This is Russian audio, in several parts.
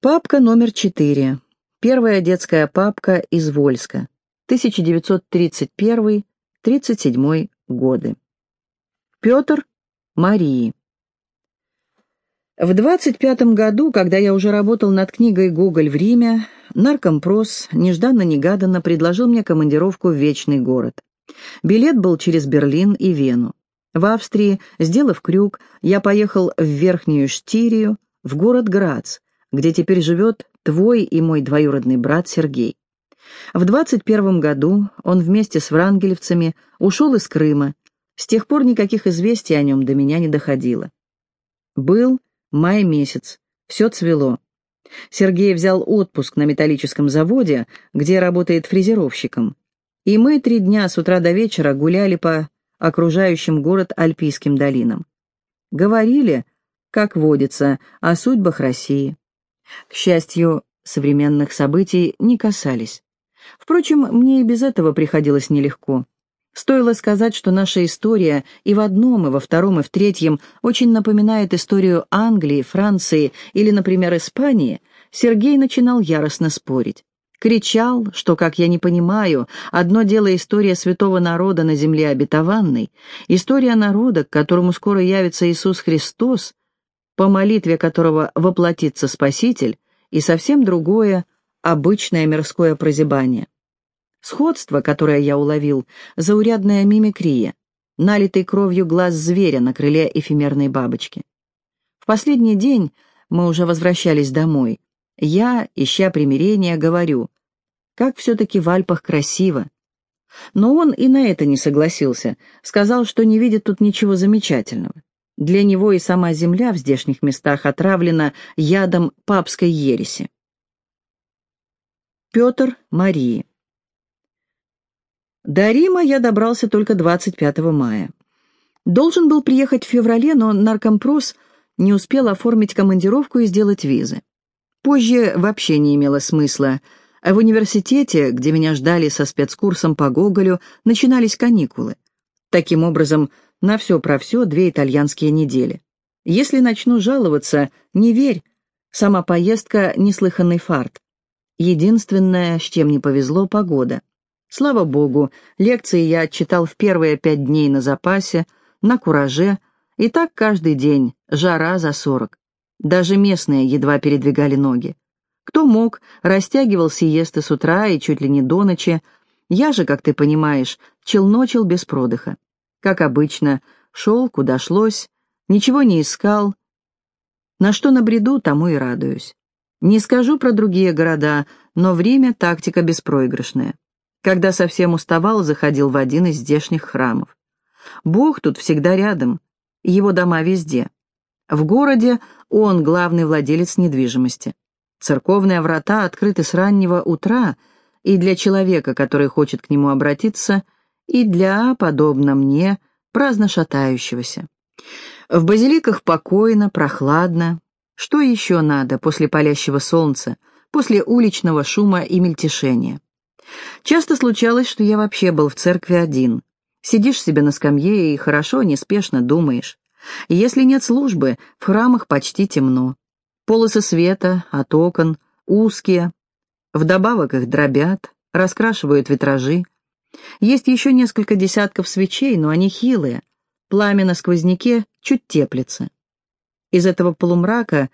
Папка номер четыре. Первая детская папка из Вольска. 1931-37 годы. Петр Марии. В 25 году, когда я уже работал над книгой «Гоголь в Риме», наркомпрос нежданно-негаданно предложил мне командировку в Вечный город. Билет был через Берлин и Вену. В Австрии, сделав крюк, я поехал в Верхнюю Штирию, в город Грац, где теперь живет твой и мой двоюродный брат Сергей. В 21 году он вместе с врангелевцами ушел из Крыма. С тех пор никаких известий о нем до меня не доходило. Был Май месяц. Все цвело. Сергей взял отпуск на металлическом заводе, где работает фрезеровщиком. И мы три дня с утра до вечера гуляли по окружающим город Альпийским долинам. Говорили, как водится, о судьбах России. К счастью, современных событий не касались. Впрочем, мне и без этого приходилось нелегко. Стоило сказать, что наша история и в одном, и во втором, и в третьем очень напоминает историю Англии, Франции или, например, Испании, Сергей начинал яростно спорить. Кричал, что, как я не понимаю, одно дело история святого народа на земле обетованной, история народа, к которому скоро явится Иисус Христос, по молитве которого воплотится Спаситель, и совсем другое — обычное мирское прозябание. Сходство, которое я уловил, заурядная мимикрия, налитый кровью глаз зверя на крыле эфемерной бабочки. В последний день мы уже возвращались домой. Я, ища примирения, говорю, как все-таки в Альпах красиво. Но он и на это не согласился, сказал, что не видит тут ничего замечательного. Для него и сама земля в здешних местах отравлена ядом папской ереси. Петр Марии до Рима я добрался только 25 мая. Должен был приехать в феврале, но наркомпрос не успел оформить командировку и сделать визы. Позже вообще не имело смысла. В университете, где меня ждали со спецкурсом по Гоголю, начинались каникулы. Таким образом, на все про все две итальянские недели. Если начну жаловаться, не верь. Сама поездка — неслыханный фарт. Единственное, с чем не повезло, — погода. Слава богу, лекции я отчитал в первые пять дней на запасе, на кураже, и так каждый день, жара за сорок. Даже местные едва передвигали ноги. Кто мог, растягивал сиесты с утра и чуть ли не до ночи. Я же, как ты понимаешь, челночил без продыха. Как обычно, шел, куда шлось, ничего не искал. На что набреду, тому и радуюсь. Не скажу про другие города, но время — тактика беспроигрышная. Когда совсем уставал, заходил в один из здешних храмов. Бог тут всегда рядом, его дома везде. В городе он главный владелец недвижимости. Церковные врата открыты с раннего утра и для человека, который хочет к нему обратиться, и для, подобно мне, праздно шатающегося. В базиликах покойно, прохладно. Что еще надо после палящего солнца, после уличного шума и мельтешения? Часто случалось, что я вообще был в церкви один. Сидишь себе на скамье и хорошо, неспешно думаешь. если нет службы, в храмах почти темно. Полосы света от окон, узкие. Вдобавок их дробят, раскрашивают витражи. Есть еще несколько десятков свечей, но они хилые. Пламя на сквозняке чуть теплится. Из этого полумрака,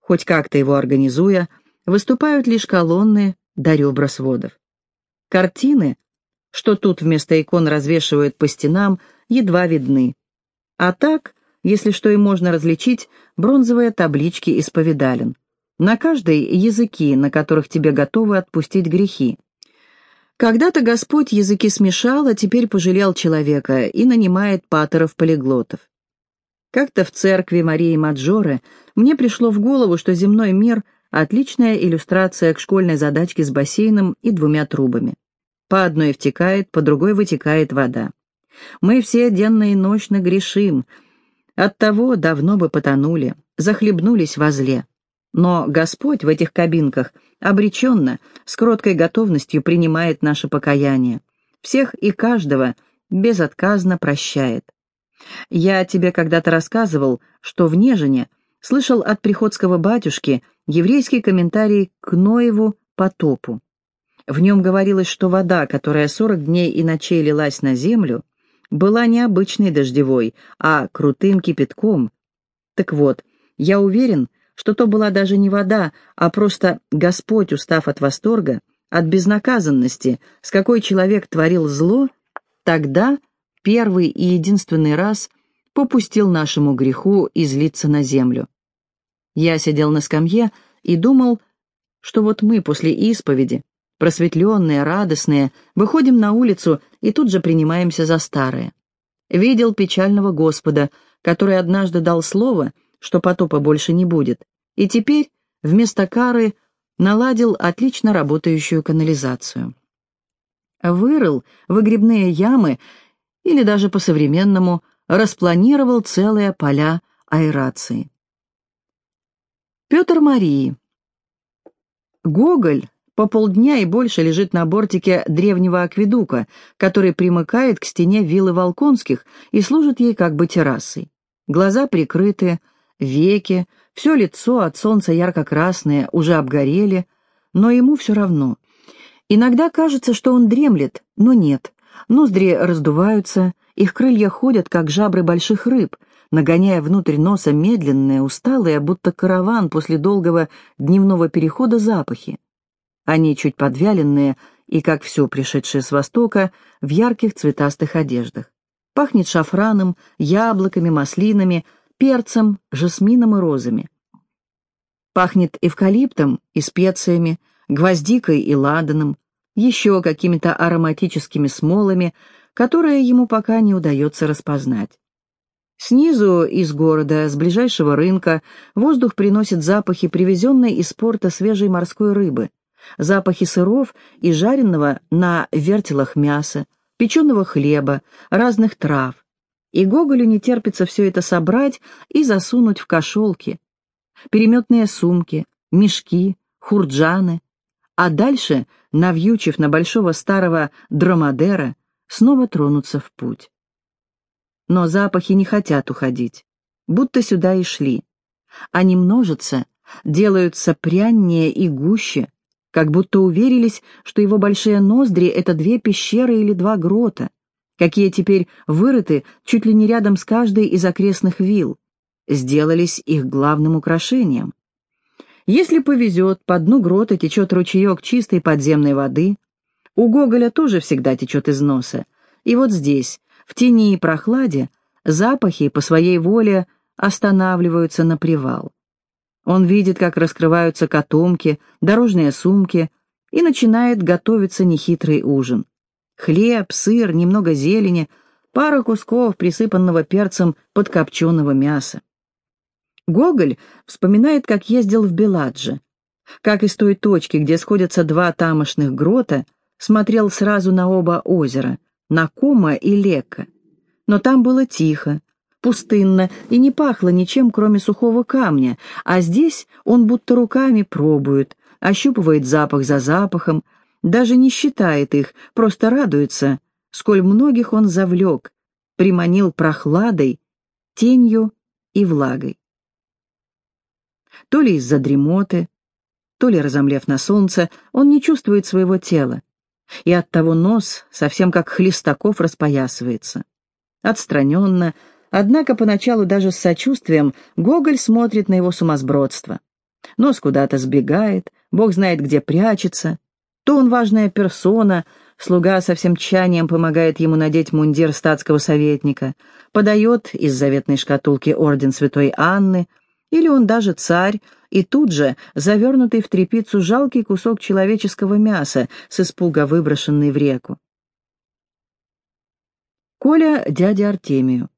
хоть как-то его организуя, выступают лишь колонны до ребра сводов. Картины, что тут вместо икон развешивают по стенам, едва видны. А так, если что и можно различить, бронзовые таблички исповедален. На каждой языки, на которых тебе готовы отпустить грехи. Когда-то Господь языки смешал, а теперь пожалел человека и нанимает патеров-полиглотов. Как-то в церкви Марии Маджоры мне пришло в голову, что земной мир — отличная иллюстрация к школьной задачке с бассейном и двумя трубами. По одной втекает, по другой вытекает вода. Мы все денно и ночно грешим. Оттого давно бы потонули, захлебнулись во зле. Но Господь в этих кабинках обреченно, с кроткой готовностью принимает наше покаяние. Всех и каждого безотказно прощает. Я тебе когда-то рассказывал, что в Нежине слышал от приходского батюшки еврейский комментарий к Ноеву потопу. В нем говорилось, что вода, которая сорок дней и ночей лилась на землю, была не обычной дождевой, а крутым кипятком. Так вот, я уверен, что то была даже не вода, а просто Господь, устав от восторга, от безнаказанности, с какой человек творил зло, тогда, первый и единственный раз, попустил нашему греху излиться на землю. Я сидел на скамье и думал, что вот мы после исповеди, просветленные, радостные, выходим на улицу и тут же принимаемся за старое. Видел печального Господа, который однажды дал слово, что потопа больше не будет, и теперь вместо кары наладил отлично работающую канализацию. Вырыл выгребные ямы или даже по-современному распланировал целые поля аэрации. Петр Марии. Гоголь по полдня и больше лежит на бортике древнего акведука, который примыкает к стене виллы Волконских и служит ей как бы террасой. Глаза прикрыты, веки, все лицо от солнца ярко-красное, уже обгорели, но ему все равно. Иногда кажется, что он дремлет, но нет. Ноздри раздуваются, их крылья ходят, как жабры больших рыб, нагоняя внутрь носа медленные, усталые, будто караван после долгого дневного перехода запахи. Они чуть подвяленные и, как все пришедшее с Востока, в ярких цветастых одеждах. Пахнет шафраном, яблоками, маслинами, перцем, жасмином и розами. Пахнет эвкалиптом и специями, гвоздикой и ладаном, еще какими-то ароматическими смолами, которые ему пока не удается распознать. Снизу, из города, с ближайшего рынка, воздух приносит запахи привезенной из порта свежей морской рыбы — запахи сыров и жареного на вертелах мяса, печеного хлеба, разных трав. И Гоголю не терпится все это собрать и засунуть в кошелки. Переметные сумки, мешки, хурджаны. А дальше, навьючив на большого старого дромадера, снова тронуться в путь. Но запахи не хотят уходить, будто сюда и шли. Они множатся, делаются пряннее и гуще, как будто уверились, что его большие ноздри — это две пещеры или два грота, какие теперь вырыты чуть ли не рядом с каждой из окрестных вилл, сделались их главным украшением. Если повезет, по дну грота течет ручеек чистой подземной воды, у Гоголя тоже всегда течет из носа, и вот здесь, в тени и прохладе, запахи по своей воле останавливаются на привал. Он видит, как раскрываются котомки, дорожные сумки, и начинает готовиться нехитрый ужин. Хлеб, сыр, немного зелени, пара кусков присыпанного перцем подкопченого мяса. Гоголь вспоминает, как ездил в Беладже, как из той точки, где сходятся два тамошных грота, смотрел сразу на оба озера, на Кома и Лека. Но там было тихо, пустынно и не пахло ничем, кроме сухого камня, а здесь он будто руками пробует, ощупывает запах за запахом, даже не считает их, просто радуется, сколь многих он завлек, приманил прохладой, тенью и влагой. То ли из-за дремоты, то ли разомлев на солнце, он не чувствует своего тела, и оттого нос, совсем как Хлестаков, распоясывается. Отстраненно, Однако поначалу даже с сочувствием Гоголь смотрит на его сумасбродство. Нос куда-то сбегает, бог знает где прячется. То он важная персона, слуга со всем тщанием помогает ему надеть мундир статского советника, подает из заветной шкатулки орден святой Анны, или он даже царь, и тут же завернутый в тряпицу жалкий кусок человеческого мяса с испуга выброшенный в реку. Коля дяде Артемию.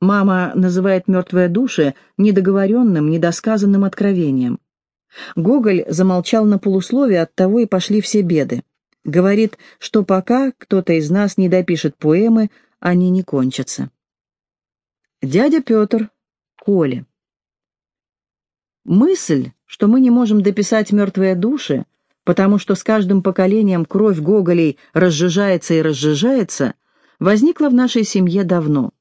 Мама называет мертвые души недоговоренным, недосказанным откровением. Гоголь замолчал на полусловие, оттого и пошли все беды. Говорит, что пока кто-то из нас не допишет поэмы, они не кончатся. Дядя Петр, Коля. Мысль, что мы не можем дописать «Мертвые души», потому что с каждым поколением кровь Гоголей разжижается и разжижается, возникла в нашей семье давно.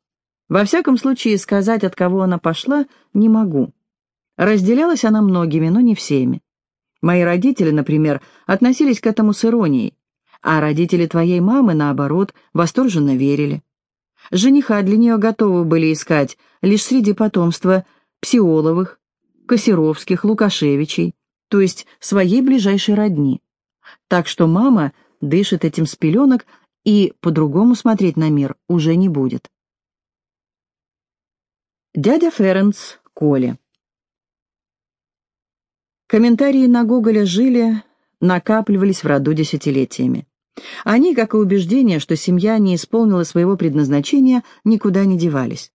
Во всяком случае, сказать, от кого она пошла, не могу. Разделялась она многими, но не всеми. Мои родители, например, относились к этому с иронией, а родители твоей мамы, наоборот, восторженно верили. Жениха для нее готовы были искать лишь среди потомства Псиоловых, Косеровских, Лукашевичей, то есть своей ближайшей родни. Так что мама дышит этим с пеленок и по-другому смотреть на мир уже не будет. Дядя Ференц, Коля. Комментарии на Гоголя жили, накапливались в роду десятилетиями. Они, как и убеждение, что семья не исполнила своего предназначения, никуда не девались.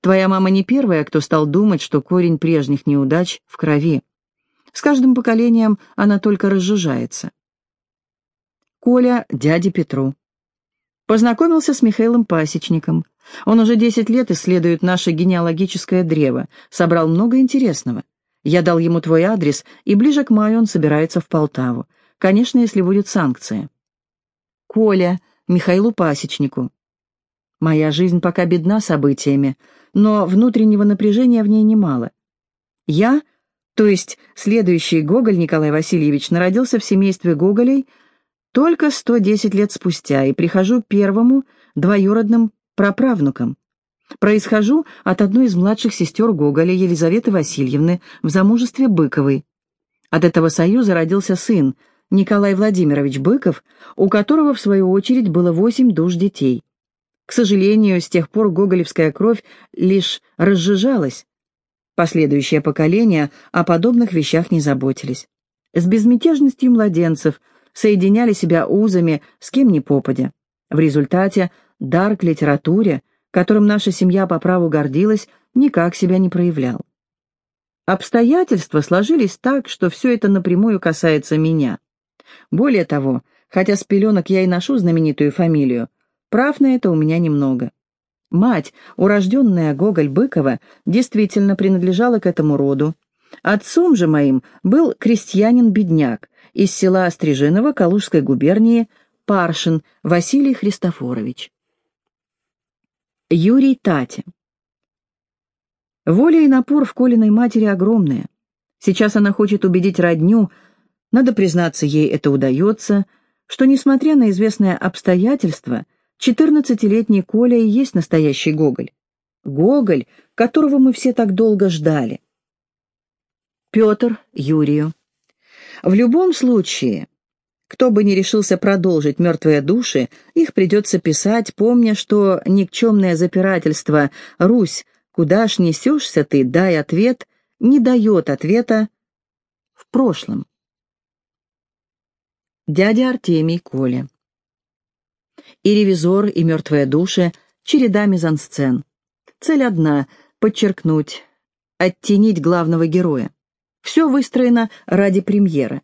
Твоя мама не первая, кто стал думать, что корень прежних неудач в крови. С каждым поколением она только разжижается. Коля дяде Петру. Познакомился с Михаилом Пасечником. Он уже 10 лет исследует наше генеалогическое древо, собрал много интересного. Я дал ему твой адрес, и ближе к маю он собирается в Полтаву. Конечно, если будет санкция. Коля, Михаилу Пасечнику. Моя жизнь пока бедна событиями, но внутреннего напряжения в ней немало. Я, то есть следующий Гоголь Николай Васильевич, народился в семействе Гоголей только 110 лет спустя и прихожу первому двоюродным праправнукам. Происхожу от одной из младших сестер Гоголя, Елизаветы Васильевны, в замужестве Быковой. От этого союза родился сын, Николай Владимирович Быков, у которого, в свою очередь, было восемь душ детей. К сожалению, с тех пор гоголевская кровь лишь разжижалась. Последующее поколение о подобных вещах не заботились. С безмятежностью младенцев соединяли себя узами с кем ни попадя. В результате дар к литературе – которым наша семья по праву гордилась, никак себя не проявлял. Обстоятельства сложились так, что все это напрямую касается меня. Более того, хотя с пеленок я и ношу знаменитую фамилию, прав на это у меня немного. Мать, урожденная Гоголь-Быкова, действительно принадлежала к этому роду. Отцом же моим был крестьянин-бедняк из села Острижиново Калужской губернии Паршин Василий Христофорович. Юрий Тати. Воля и напор в Колиной матери огромные. Сейчас она хочет убедить родню, надо признаться, ей это удается, что, несмотря на известное обстоятельство, 14-летний Коля и есть настоящий Гоголь. Гоголь, которого мы все так долго ждали. Петр Юрию. В любом случае, кто бы ни решился продолжить «Мертвые души», их придется писать, помня, что никчемное запирательство «Русь, куда ж несешься ты, дай ответ» не дает ответа в прошлом. Дядя Артемий Коля. И ревизор, и мертвые души — череда мизансцен. Цель одна — подчеркнуть, оттенить главного героя. Все выстроено ради премьеры.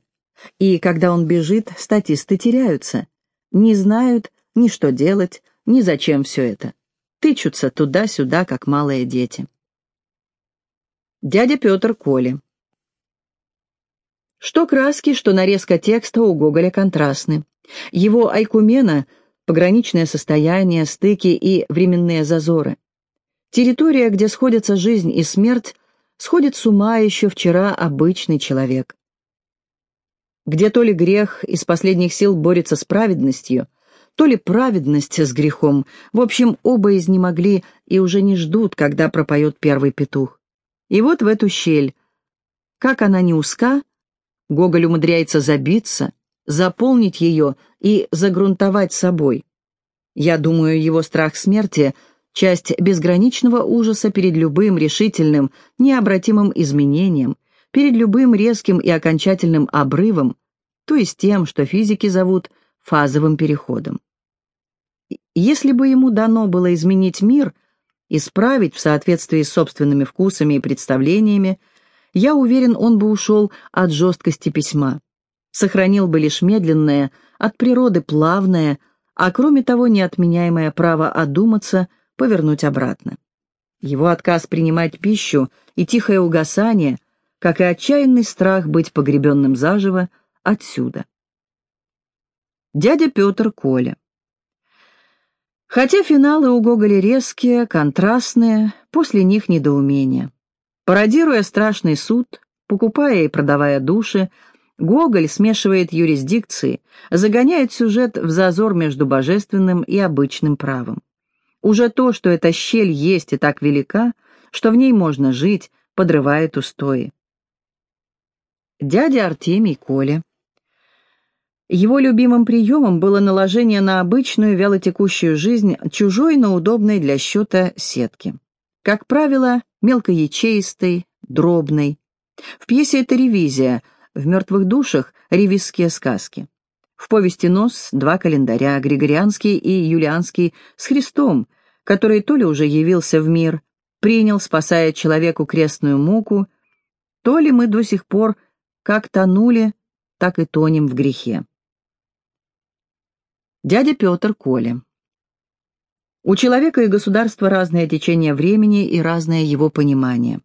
И когда он бежит, статисты теряются. Не знают ни что делать, ни зачем все это. Тычутся туда-сюда, как малые дети. Дядя Петр Коли. Что краски, что нарезка текста у Гоголя контрастны. Его айкумена — пограничное состояние, стыки и временные зазоры. Территория, где сходятся жизнь и смерть, сходит с ума еще вчера обычный человек где то ли грех из последних сил борется с праведностью, то ли праведность с грехом. В общем, оба изнемогли и уже не ждут, когда пропоет первый петух. И вот в эту щель, как она не узка, Гоголь умудряется забиться, заполнить ее и загрунтовать собой. Я думаю, его страх смерти — часть безграничного ужаса перед любым решительным, необратимым изменением — перед любым резким и окончательным обрывом, то есть тем, что физики зовут фазовым переходом. Если бы ему дано было изменить мир, исправить в соответствии с собственными вкусами и представлениями, я уверен, он бы ушел от жесткости письма, сохранил бы лишь медленное, от природы плавное, а кроме того неотменяемое право одуматься, повернуть обратно. Его отказ принимать пищу и тихое угасание – как и отчаянный страх быть погребенным заживо отсюда. Дядя Петр Коля. Хотя финалы у Гоголя резкие, контрастные, после них недоумение. Пародируя страшный суд, покупая и продавая души, Гоголь смешивает юрисдикции, загоняет сюжет в зазор между божественным и обычным правом. Уже то, что эта щель есть и так велика, что в ней можно жить, подрывает устои. Дядя Артемий Коля. Его любимым приемом было наложение на обычную вялотекущую жизнь чужой, но удобной для счета сетки. Как правило, мелкоячеистой, дробной. В пьесе это ревизия, в «Мертвых душах» — ревизские сказки. В повести «Нос» два календаря, Григорианский и Юлианский, с Христом, который то ли уже явился в мир, принял, спасая человеку крестную муку, то ли мы до сих пор как тонули, так и тонем в грехе. Дядя Петр Коля У человека и государства разное течение времени и разное его понимание.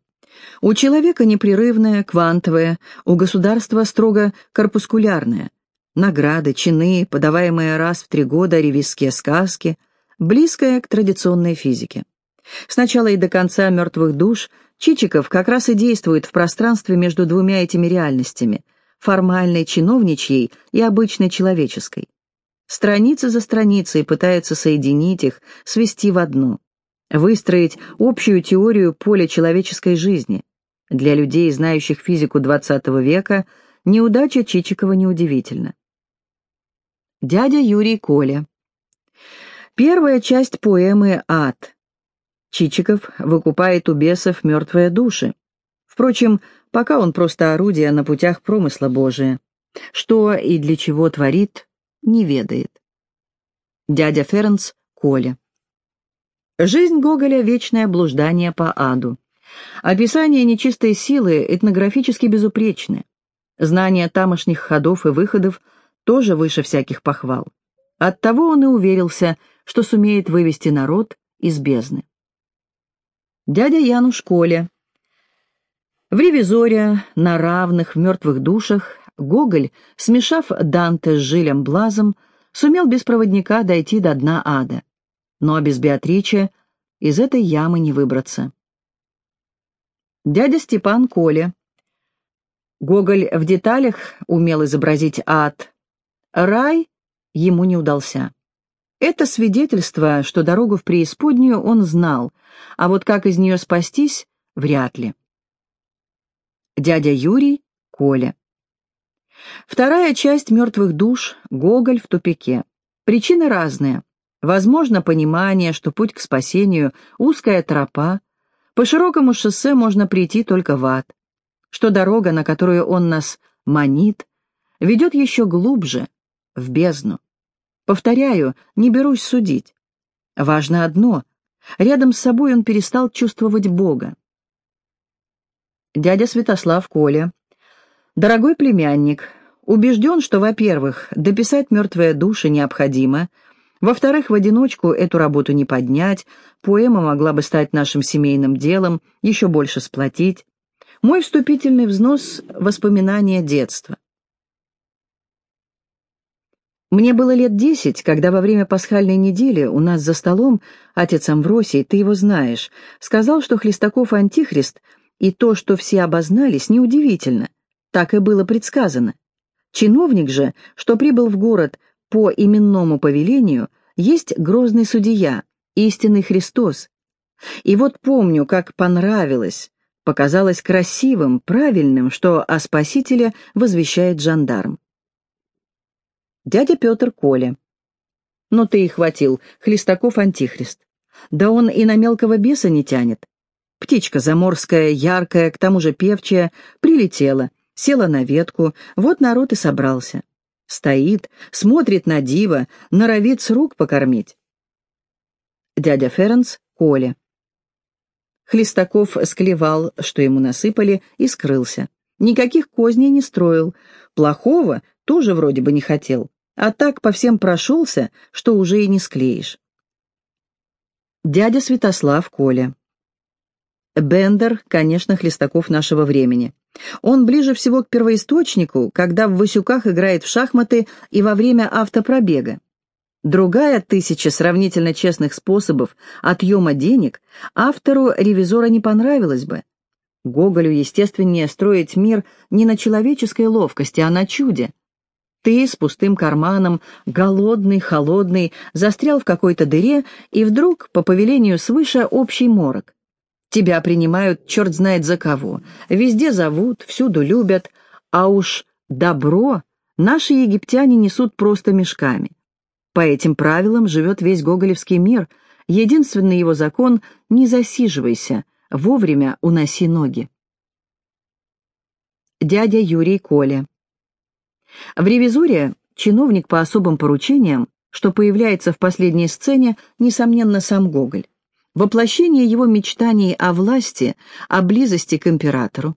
У человека непрерывное, квантовое, у государства строго корпускулярное. Награды, чины, подаваемые раз в три года ревизские сказки, близкое к традиционной физике. Сначала и до конца «Мертвых душ» Чичиков как раз и действует в пространстве между двумя этими реальностями – формальной чиновничьей и обычной человеческой. Страница за страницей пытается соединить их, свести в одну, выстроить общую теорию поля человеческой жизни. Для людей, знающих физику XX века, неудача Чичикова неудивительна. Дядя Юрий Коля. Первая часть поэмы «Ад». Чичиков выкупает у бесов мертвые души. Впрочем, пока он просто орудие на путях промысла Божия. Что и для чего творит, не ведает. Дядя Ференц Коля. Жизнь Гоголя — вечное блуждание по аду. Описание нечистой силы этнографически безупречны. Знание тамошних ходов и выходов тоже выше всяких похвал. Оттого он и уверился, что сумеет вывести народ из бездны дядя Яну Школе. В «Ревизоре», на равных, в «Мертвых душах» Гоголь, смешав Данте с Жилем Блазом, сумел без проводника дойти до дна ада. Но без Беатриче из этой ямы не выбраться. Дядя Степан Коля. Гоголь в деталях умел изобразить ад. Рай ему не удался. Это свидетельство, что дорогу в преисподнюю он знал, а вот как из нее спастись — вряд ли. Дядя Юрий — Коля. Вторая часть «Мертвых душ» — Гоголь в тупике. Причины разные. Возможно, понимание, что путь к спасению — узкая тропа, по широкому шоссе можно прийти только в ад, что дорога, на которую он нас манит, ведет еще глубже, в бездну. Повторяю, не берусь судить. Важно одно — рядом с собой он перестал чувствовать Бога. Дядя Святослав Коля. Дорогой племянник, убежден, что, во-первых, дописать мертвые души необходимо, во-вторых, в одиночку эту работу не поднять, поэма могла бы стать нашим семейным делом, еще больше сплотить. Мой вступительный взнос — воспоминания детства. Мне было лет десять, когда во время пасхальной недели у нас за столом отец Амвросий, ты его знаешь, сказал, что Хлестаков антихрист, и то, что все обознались, неудивительно. Так и было предсказано. Чиновник же, что прибыл в город по именному повелению, есть грозный судья, истинный Христос. И вот помню, как понравилось, показалось красивым, правильным, что о Спасителе возвещает жандарм. Дядя Петр Коля. Ну ты и хватил, Хлестаков антихрист. Да он и на мелкого беса не тянет. Птичка заморская, яркая, к тому же певчая, прилетела, села на ветку, вот народ и собрался. Стоит, смотрит на диво, норовит с рук покормить. Дядя Ференц Коля. Хлестаков склевал, что ему насыпали, и скрылся. Никаких козней не строил. Плохого тоже вроде бы не хотел. А так по всем прошелся, что уже и не склеишь. Дядя Святослав Коля. Бендер, конечно, Хлестаков нашего времени. Он ближе всего к первоисточнику, когда в Васюках играет в шахматы и во время автопробега. Другая тысяча сравнительно честных способов отъема денег автору ревизора не понравилась бы. Гоголю естественнее строить мир не на человеческой ловкости, а на чуде. Ты с пустым карманом, голодный, холодный, застрял в какой-то дыре, и вдруг, по повелению свыше, общий морок. Тебя принимают черт знает за кого, везде зовут, всюду любят, а уж добро наши египтяне несут просто мешками. По этим правилам живет весь гоголевский мир, единственный его закон — не засиживайся, вовремя уноси ноги. Дядя Юрий Коля в «Ревизоре» чиновник по особым поручениям, что появляется в последней сцене, несомненно, сам Гоголь. Воплощение его мечтаний о власти, о близости к императору.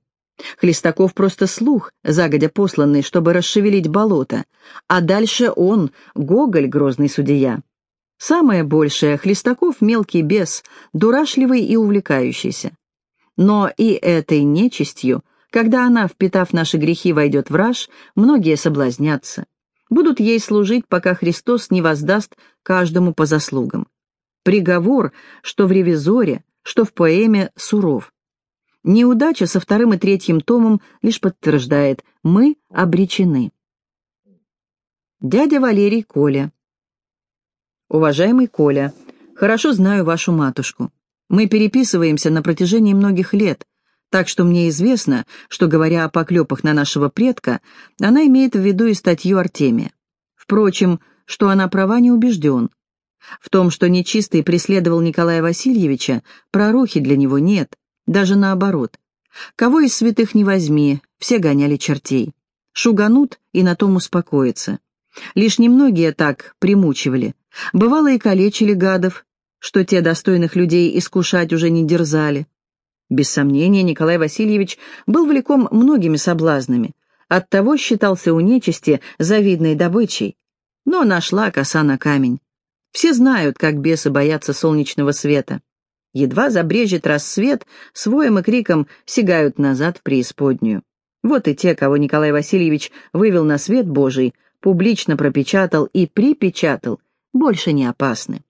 Хлестаков просто слух, загодя посланный, чтобы расшевелить болото, а дальше он, Гоголь, грозный судья. Самое большее — Хлестаков мелкий бес, дурашливый и увлекающийся. Но и этой нечистью — когда она, впитав наши грехи, войдет в раж, многие соблазнятся. Будут ей служить, пока Христос не воздаст каждому по заслугам. Приговор, что в «Ревизоре», что в поэме, суров. Неудача со вторым и третьим томом лишь подтверждает «мы обречены». Дядя Валерий Коля Уважаемый Коля, хорошо знаю вашу матушку. Мы переписываемся на протяжении многих лет, так что мне известно, что, говоря о поклепах на нашего предка, она имеет в виду и статью Артемия. Впрочем, что она права не убежден. В том, что нечистый преследовал Николая Васильевича, прорухи для него нет, даже наоборот. Кого из святых не возьми, все гоняли чертей. Шуганут и на том успокоятся. Лишь немногие так примучивали. Бывало и калечили гадов, что те достойных людей искушать уже не дерзали. Без сомнения, Николай Васильевич был влеком многими соблазнами, оттого считался у нечисти завидной добычей. Но нашла коса на камень. Все знают, как бесы боятся солнечного света. Едва забрежет рассвет, с и криком сигают назад в преисподнюю. Вот и те, кого Николай Васильевич вывел на свет Божий, публично пропечатал и припечатал, больше не опасны.